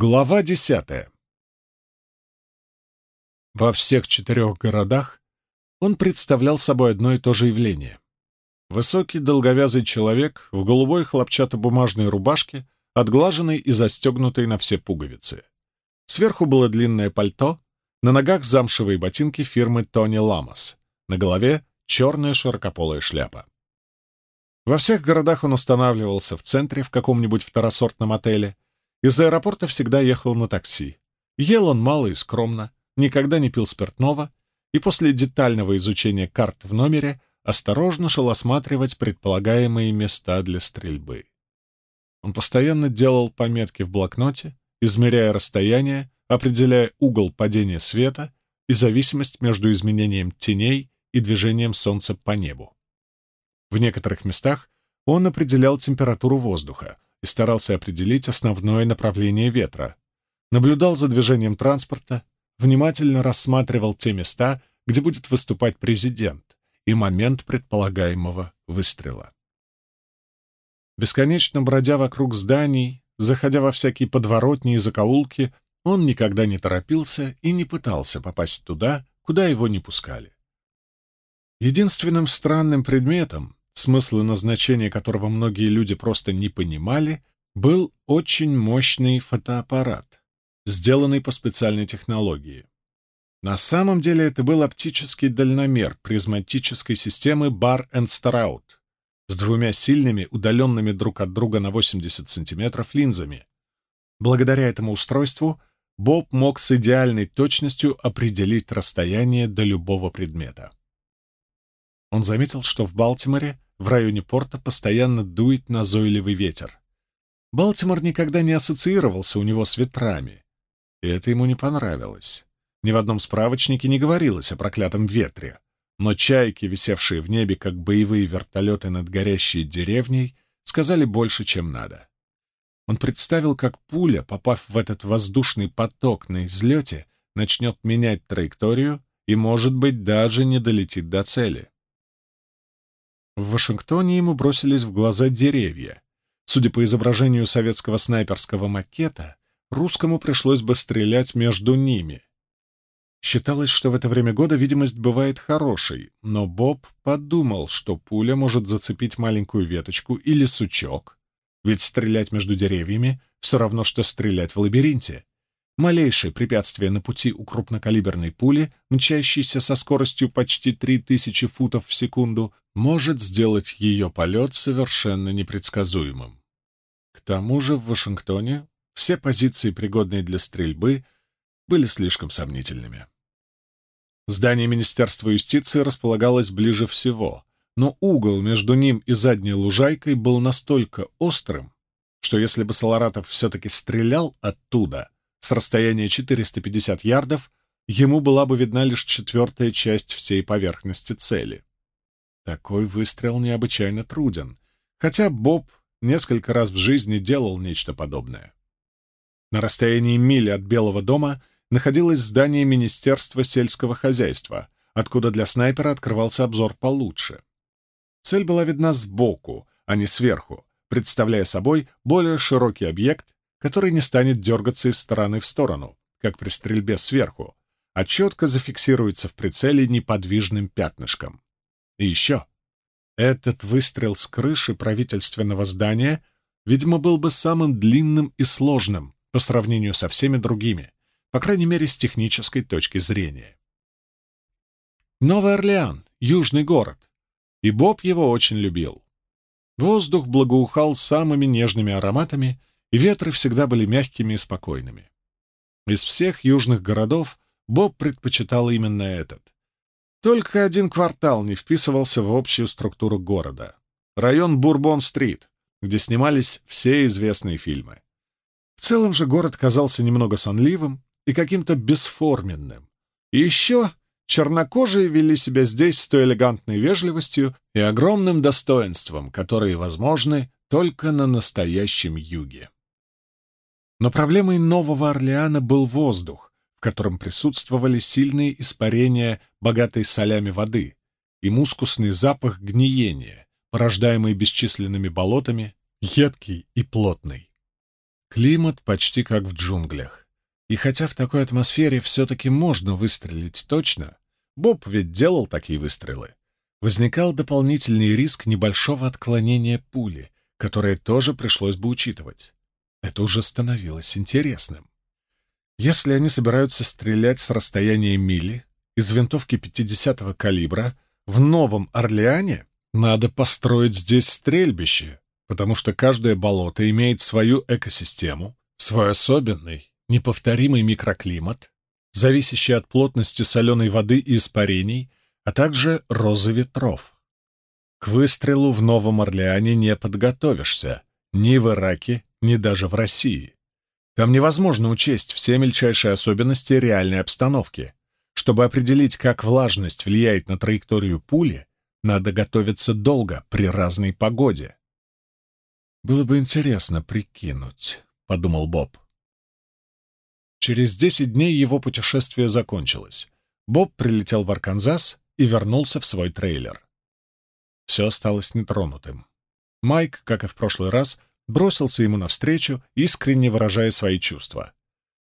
Глава десятая Во всех четырех городах он представлял собой одно и то же явление. Высокий долговязый человек в голубой хлопчатобумажной рубашке, отглаженной и застегнутой на все пуговицы. Сверху было длинное пальто, на ногах замшевые ботинки фирмы Тони Ламас, на голове черная широкополая шляпа. Во всех городах он останавливался в центре в каком-нибудь второсортном отеле, из аэропорта всегда ехал на такси. Ел он мало и скромно, никогда не пил спиртного, и после детального изучения карт в номере осторожно шел осматривать предполагаемые места для стрельбы. Он постоянно делал пометки в блокноте, измеряя расстояние, определяя угол падения света и зависимость между изменением теней и движением Солнца по небу. В некоторых местах он определял температуру воздуха и старался определить основное направление ветра, наблюдал за движением транспорта, внимательно рассматривал те места, где будет выступать президент, и момент предполагаемого выстрела. Бесконечно бродя вокруг зданий, заходя во всякие подворотни и закоулки, он никогда не торопился и не пытался попасть туда, куда его не пускали. Единственным странным предметом, смысла назначения которого многие люди просто не понимали, был очень мощный фотоаппарат, сделанный по специальной технологии. На самом деле это был оптический дальномер призматической системы Bar and Stroud с двумя сильными, удаленными друг от друга на 80 сантиметров линзами. Благодаря этому устройству Боб мог с идеальной точностью определить расстояние до любого предмета. Он заметил, что в Балтиморе, в районе порта, постоянно дует назойливый ветер. Балтимор никогда не ассоциировался у него с ветрами, и это ему не понравилось. Ни в одном справочнике не говорилось о проклятом ветре, но чайки, висевшие в небе, как боевые вертолеты над горящей деревней, сказали больше, чем надо. Он представил, как пуля, попав в этот воздушный поток на излете, начнет менять траекторию и, может быть, даже не долетит до цели. В Вашингтоне ему бросились в глаза деревья. Судя по изображению советского снайперского макета, русскому пришлось бы стрелять между ними. Считалось, что в это время года видимость бывает хорошей, но Боб подумал, что пуля может зацепить маленькую веточку или сучок, ведь стрелять между деревьями все равно, что стрелять в лабиринте. Малейшее препятствие на пути у крупнокалиберной пули, мчащейся со скоростью почти 3000 футов в секунду, может сделать ее полет совершенно непредсказуемым. К тому же в Вашингтоне все позиции, пригодные для стрельбы, были слишком сомнительными. Здание Министерства юстиции располагалось ближе всего, но угол между ним и задней лужайкой был настолько острым, что если бы Саларатов все-таки стрелял оттуда, с расстояния 450 ярдов, ему была бы видна лишь четвертая часть всей поверхности цели. Такой выстрел необычайно труден, хотя Боб несколько раз в жизни делал нечто подобное. На расстоянии мили от Белого дома находилось здание Министерства сельского хозяйства, откуда для снайпера открывался обзор получше. Цель была видна сбоку, а не сверху, представляя собой более широкий объект, который не станет дергаться из стороны в сторону, как при стрельбе сверху, а четко зафиксируется в прицеле неподвижным пятнышком. И еще. Этот выстрел с крыши правительственного здания, видимо, был бы самым длинным и сложным, по сравнению со всеми другими, по крайней мере, с технической точки зрения. Новый Орлеан, южный город, и Боб его очень любил. Воздух благоухал самыми нежными ароматами, и ветры всегда были мягкими и спокойными. Из всех южных городов Боб предпочитал именно этот. Только один квартал не вписывался в общую структуру города. Район Бурбон-стрит, где снимались все известные фильмы. В целом же город казался немного сонливым и каким-то бесформенным. И еще чернокожие вели себя здесь с той элегантной вежливостью и огромным достоинством, которые возможны только на настоящем юге. Но проблемой Нового Орлеана был воздух, в котором присутствовали сильные испарения богатой солями воды и мускусный запах гниения, порождаемый бесчисленными болотами, едкий и плотный. Климат почти как в джунглях. И хотя в такой атмосфере все-таки можно выстрелить точно, Боб ведь делал такие выстрелы, возникал дополнительный риск небольшого отклонения пули, которое тоже пришлось бы учитывать. Это уже становилось интересным. Если они собираются стрелять с расстояния мили из винтовки 50-го калибра в Новом Орлеане, надо построить здесь стрельбище, потому что каждое болото имеет свою экосистему, свой особенный, неповторимый микроклимат, зависящий от плотности соленой воды и испарений, а также розы ветров. К выстрелу в Новом Орлеане не подготовишься, ни в Ираке, ни даже в России. Там невозможно учесть все мельчайшие особенности реальной обстановки. Чтобы определить, как влажность влияет на траекторию пули, надо готовиться долго при разной погоде. «Было бы интересно прикинуть», — подумал Боб. Через десять дней его путешествие закончилось. Боб прилетел в Арканзас и вернулся в свой трейлер. Все осталось нетронутым. Майк, как и в прошлый раз, бросился ему навстречу, искренне выражая свои чувства.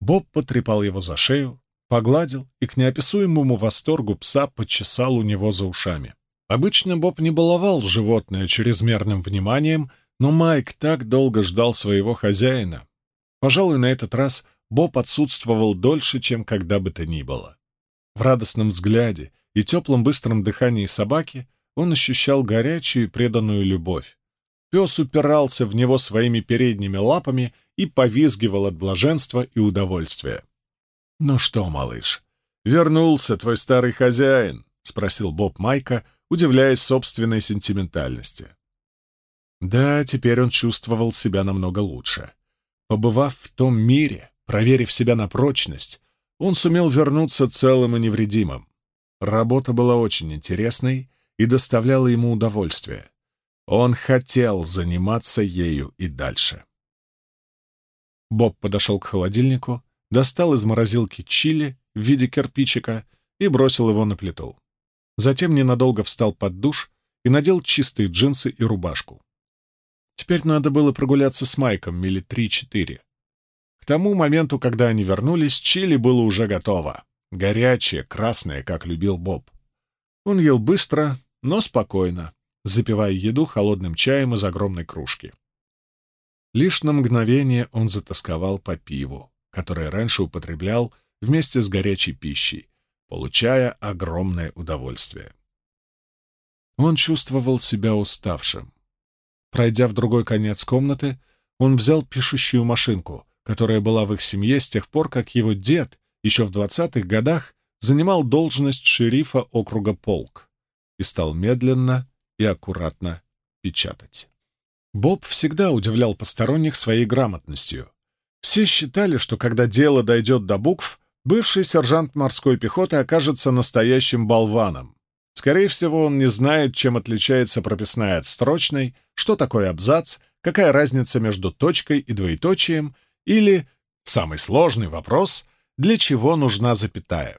Боб потрепал его за шею, погладил и к неописуемому восторгу пса почесал у него за ушами. Обычно Боб не баловал животное чрезмерным вниманием, но Майк так долго ждал своего хозяина. Пожалуй, на этот раз Боб отсутствовал дольше, чем когда бы то ни было. В радостном взгляде и теплом быстром дыхании собаки он ощущал горячую и преданную любовь. Пес упирался в него своими передними лапами и повизгивал от блаженства и удовольствия. «Ну что, малыш, вернулся твой старый хозяин?» — спросил Боб Майка, удивляясь собственной сентиментальности. Да, теперь он чувствовал себя намного лучше. Побывав в том мире, проверив себя на прочность, он сумел вернуться целым и невредимым. Работа была очень интересной и доставляла ему удовольствие. Он хотел заниматься ею и дальше. Боб подошел к холодильнику, достал из морозилки чили в виде кирпичика и бросил его на плиту. Затем ненадолго встал под душ и надел чистые джинсы и рубашку. Теперь надо было прогуляться с Майком мили три-четыре. К тому моменту, когда они вернулись, чили было уже готово. Горячее, красное, как любил Боб. Он ел быстро, но спокойно, запивая еду холодным чаем из огромной кружки. Лишь на мгновение он затасковал по пиву, которое раньше употреблял вместе с горячей пищей, получая огромное удовольствие. Он чувствовал себя уставшим. Пройдя в другой конец комнаты, он взял пишущую машинку, которая была в их семье с тех пор, как его дед еще в двадцатых годах занимал должность шерифа округа Полк и стал медленно и аккуратно печатать. Боб всегда удивлял посторонних своей грамотностью. Все считали, что когда дело дойдет до букв, бывший сержант морской пехоты окажется настоящим болваном. Скорее всего, он не знает, чем отличается прописная от строчной, что такое абзац, какая разница между точкой и двоеточием, или, самый сложный вопрос, для чего нужна запятая.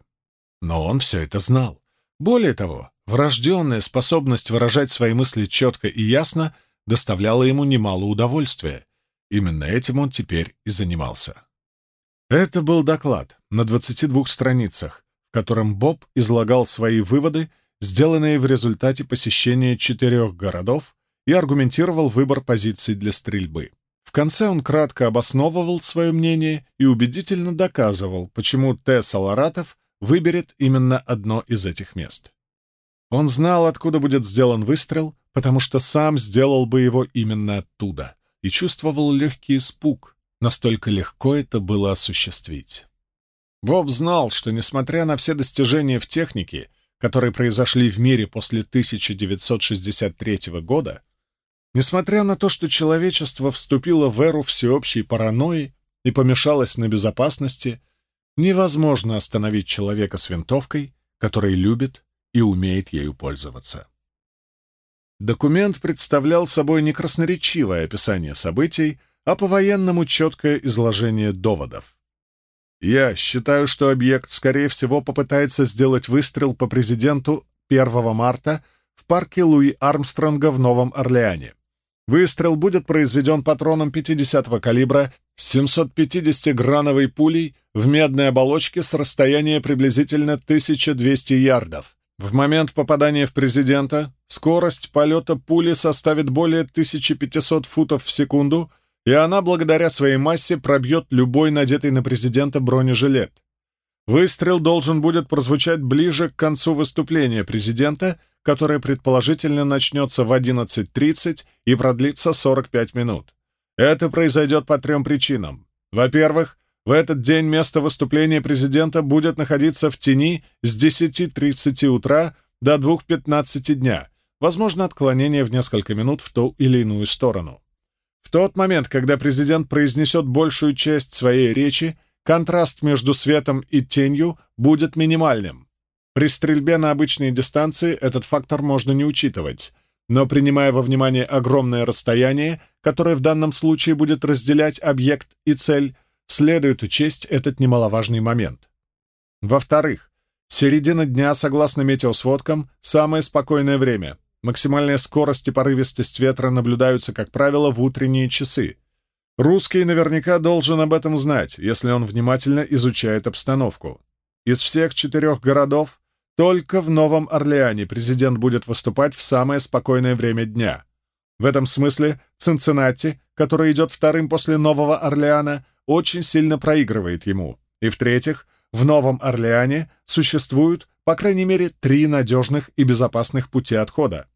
Но он все это знал. Более того, Врожденная способность выражать свои мысли четко и ясно доставляла ему немало удовольствия. Именно этим он теперь и занимался. Это был доклад на 22 страницах, в котором Боб излагал свои выводы, сделанные в результате посещения четырех городов, и аргументировал выбор позиций для стрельбы. В конце он кратко обосновывал свое мнение и убедительно доказывал, почему Т. Саларатов выберет именно одно из этих мест. Он знал, откуда будет сделан выстрел, потому что сам сделал бы его именно оттуда, и чувствовал легкий испуг, настолько легко это было осуществить. Боб знал, что, несмотря на все достижения в технике, которые произошли в мире после 1963 года, несмотря на то, что человечество вступило в эру всеобщей паранойи и помешалось на безопасности, невозможно остановить человека с винтовкой, который любит и умеет ею пользоваться. Документ представлял собой не красноречивое описание событий, а по-военному четкое изложение доводов. Я считаю, что объект, скорее всего, попытается сделать выстрел по президенту 1 марта в парке Луи Армстронга в Новом Орлеане. Выстрел будет произведен патроном 50-го калибра с 750-грановой пулей в медной оболочке с расстояния приблизительно 1200 ярдов. В момент попадания в президента скорость полета пули составит более 1500 футов в секунду, и она благодаря своей массе пробьет любой надетый на президента бронежилет. Выстрел должен будет прозвучать ближе к концу выступления президента, которое предположительно начнется в 11.30 и продлится 45 минут. Это произойдет по трем причинам. Во-первых, в этот день место выступления президента будет находиться в тени с 10.30 утра до 2.15 дня, возможно отклонение в несколько минут в ту или иную сторону. В тот момент, когда президент произнесет большую часть своей речи, контраст между светом и тенью будет минимальным. При стрельбе на обычные дистанции этот фактор можно не учитывать, но принимая во внимание огромное расстояние, которое в данном случае будет разделять объект и цель, следует учесть этот немаловажный момент. Во-вторых, середина дня, согласно метеосводкам, самое спокойное время. Максимальная скорость и порывистость ветра наблюдаются, как правило, в утренние часы. Русский наверняка должен об этом знать, если он внимательно изучает обстановку. Из всех четырех городов только в Новом Орлеане президент будет выступать в самое спокойное время дня. В этом смысле Цинциннати, который идет вторым после Нового Орлеана, очень сильно проигрывает ему. И в-третьих, в Новом Орлеане существуют, по крайней мере, три надежных и безопасных пути отхода.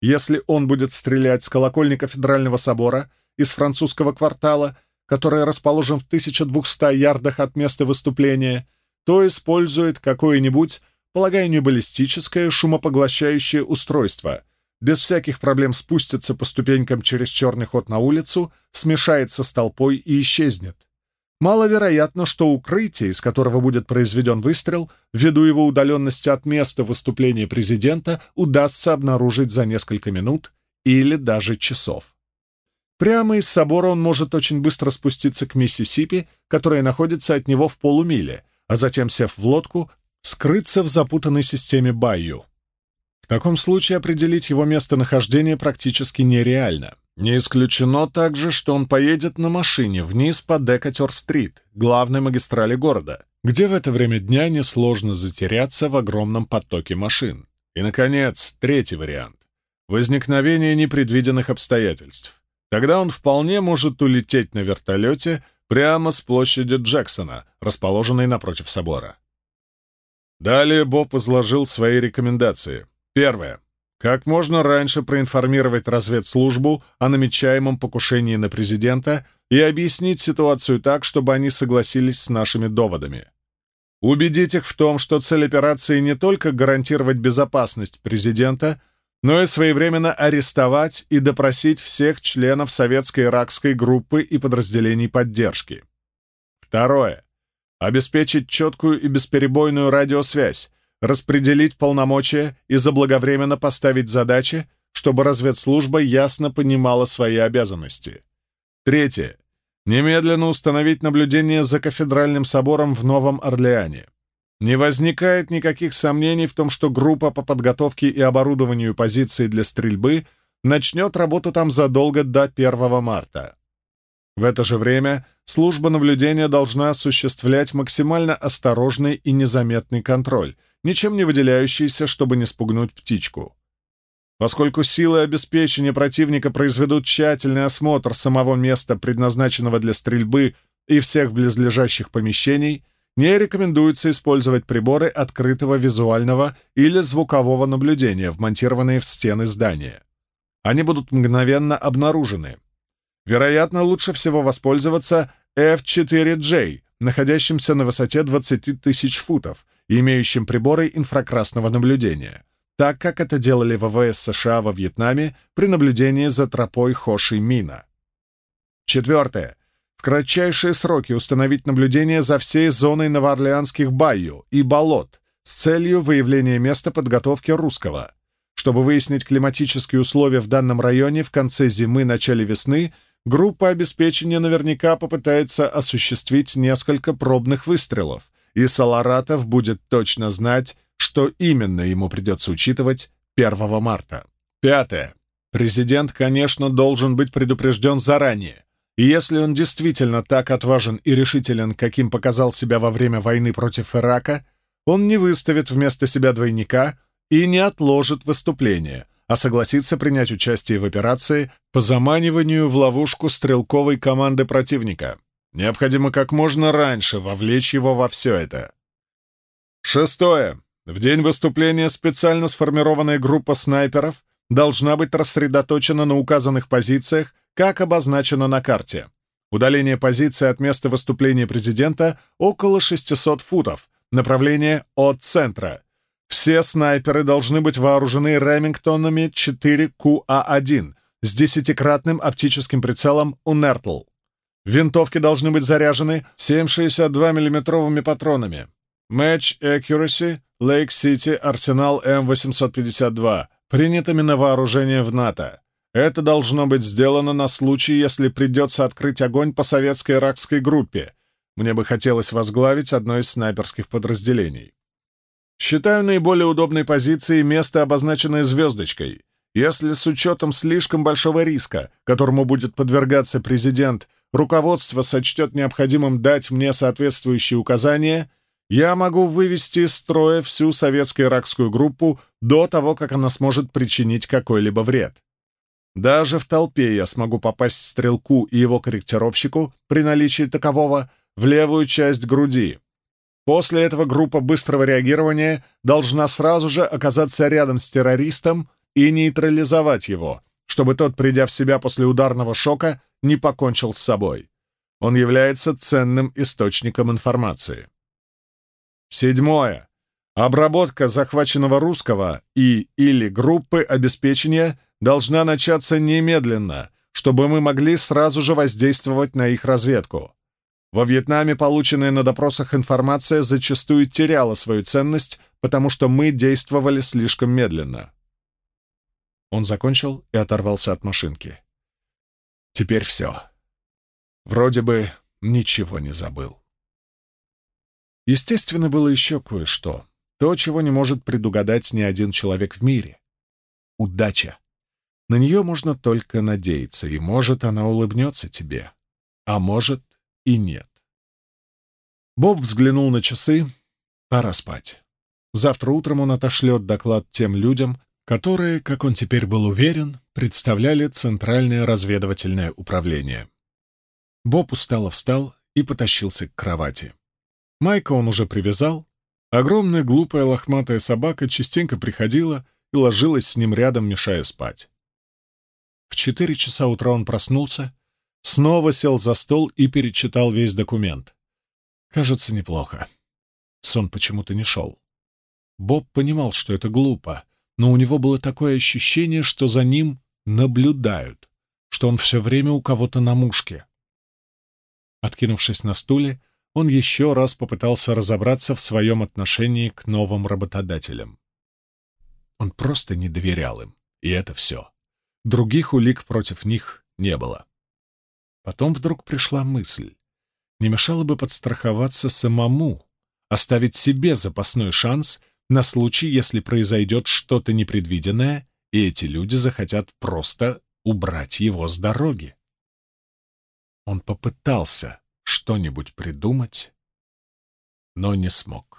Если он будет стрелять с колокольни кафедрального собора — из французского квартала, который расположен в 1200 ярдах от места выступления, то использует какое-нибудь, полагаю, не баллистическое, шумопоглощающее устройство. Без всяких проблем спустится по ступенькам через черный ход на улицу, смешается с толпой и исчезнет. Маловероятно, что укрытие, из которого будет произведен выстрел, ввиду его удаленности от места выступления президента, удастся обнаружить за несколько минут или даже часов. Прямо из собора он может очень быстро спуститься к Миссисипи, которая находится от него в полумиле, а затем, сев в лодку, скрыться в запутанной системе Байю. В таком случае определить его местонахождение практически нереально. Не исключено также, что он поедет на машине вниз по Декатер-стрит, главной магистрали города, где в это время дня несложно затеряться в огромном потоке машин. И, наконец, третий вариант — возникновение непредвиденных обстоятельств. Тогда он вполне может улететь на вертолете прямо с площади Джексона, расположенной напротив собора. Далее Боб изложил свои рекомендации. Первое. Как можно раньше проинформировать разведслужбу о намечаемом покушении на президента и объяснить ситуацию так, чтобы они согласились с нашими доводами. Убедить их в том, что цель операции не только гарантировать безопасность президента, но и своевременно арестовать и допросить всех членов советской иракской группы и подразделений поддержки. Второе. Обеспечить четкую и бесперебойную радиосвязь, распределить полномочия и заблаговременно поставить задачи, чтобы разведслужба ясно понимала свои обязанности. Третье. Немедленно установить наблюдение за кафедральным собором в Новом Орлеане. Не возникает никаких сомнений в том, что группа по подготовке и оборудованию позиций для стрельбы начнет работу там задолго до 1 марта. В это же время служба наблюдения должна осуществлять максимально осторожный и незаметный контроль, ничем не выделяющийся, чтобы не спугнуть птичку. Поскольку силы обеспечения противника произведут тщательный осмотр самого места, предназначенного для стрельбы, и всех близлежащих помещений — не рекомендуется использовать приборы открытого визуального или звукового наблюдения, вмонтированные в стены здания. Они будут мгновенно обнаружены. Вероятно, лучше всего воспользоваться F4J, находящимся на высоте 20 тысяч футов имеющим приборы инфракрасного наблюдения, так как это делали ВВС США во Вьетнаме при наблюдении за тропой Хоши-Мина. Четвертое в кратчайшие сроки установить наблюдение за всей зоной новоорлеанских байю и болот с целью выявления места подготовки русского. Чтобы выяснить климатические условия в данном районе в конце зимы-начале весны, группа обеспечения наверняка попытается осуществить несколько пробных выстрелов, и Саларатов будет точно знать, что именно ему придется учитывать 1 марта. Пятое. Президент, конечно, должен быть предупрежден заранее, И если он действительно так отважен и решителен, каким показал себя во время войны против Ирака, он не выставит вместо себя двойника и не отложит выступление, а согласится принять участие в операции по заманиванию в ловушку стрелковой команды противника. Необходимо как можно раньше вовлечь его во все это. Шестое. В день выступления специально сформированная группа снайперов должна быть рассредоточена на указанных позициях, как обозначено на карте. Удаление позиции от места выступления президента около 600 футов, направление от центра. Все снайперы должны быть вооружены Ремингтонами 4QA1 с десятикратным оптическим прицелом Унертл. Винтовки должны быть заряжены 7,62 миллиметровыми патронами. Match Accuracy Lake City Arsenal M852 принятыми на вооружение в НАТО. Это должно быть сделано на случай, если придется открыть огонь по советско-иракской группе. Мне бы хотелось возглавить одно из снайперских подразделений. Считаю наиболее удобной позицией место, обозначенное звездочкой. Если с учетом слишком большого риска, которому будет подвергаться президент, руководство сочтет необходимым дать мне соответствующие указания, я могу вывести из строя всю советско-иракскую группу до того, как она сможет причинить какой-либо вред. Даже в толпе я смогу попасть стрелку и его корректировщику при наличии такового в левую часть груди. После этого группа быстрого реагирования должна сразу же оказаться рядом с террористом и нейтрализовать его, чтобы тот, придя в себя после ударного шока, не покончил с собой. Он является ценным источником информации. Седьмое. Обработка захваченного русского и или группы обеспечения должна начаться немедленно, чтобы мы могли сразу же воздействовать на их разведку. Во Вьетнаме полученная на допросах информация зачастую теряла свою ценность, потому что мы действовали слишком медленно. Он закончил и оторвался от машинки. Теперь все. Вроде бы ничего не забыл. Естественно, было еще кое-что. То, чего не может предугадать ни один человек в мире. Удача. На нее можно только надеяться, и, может, она улыбнется тебе. А может, и нет. Боб взглянул на часы. Пора спать. Завтра утром он отошлет доклад тем людям, которые, как он теперь был уверен, представляли Центральное разведывательное управление. Боб устало встал и потащился к кровати. Майка он уже привязал. Огромная глупая лохматая собака частенько приходила и ложилась с ним рядом, мешая спать. В четыре часа утра он проснулся, снова сел за стол и перечитал весь документ. Кажется, неплохо. Сон почему-то не шел. Боб понимал, что это глупо, но у него было такое ощущение, что за ним наблюдают, что он все время у кого-то на мушке. Откинувшись на стуле, он еще раз попытался разобраться в своем отношении к новым работодателям. Он просто не доверял им, и это все. Других улик против них не было. Потом вдруг пришла мысль. Не мешало бы подстраховаться самому, оставить себе запасной шанс на случай, если произойдет что-то непредвиденное, и эти люди захотят просто убрать его с дороги. Он попытался что-нибудь придумать, но не смог.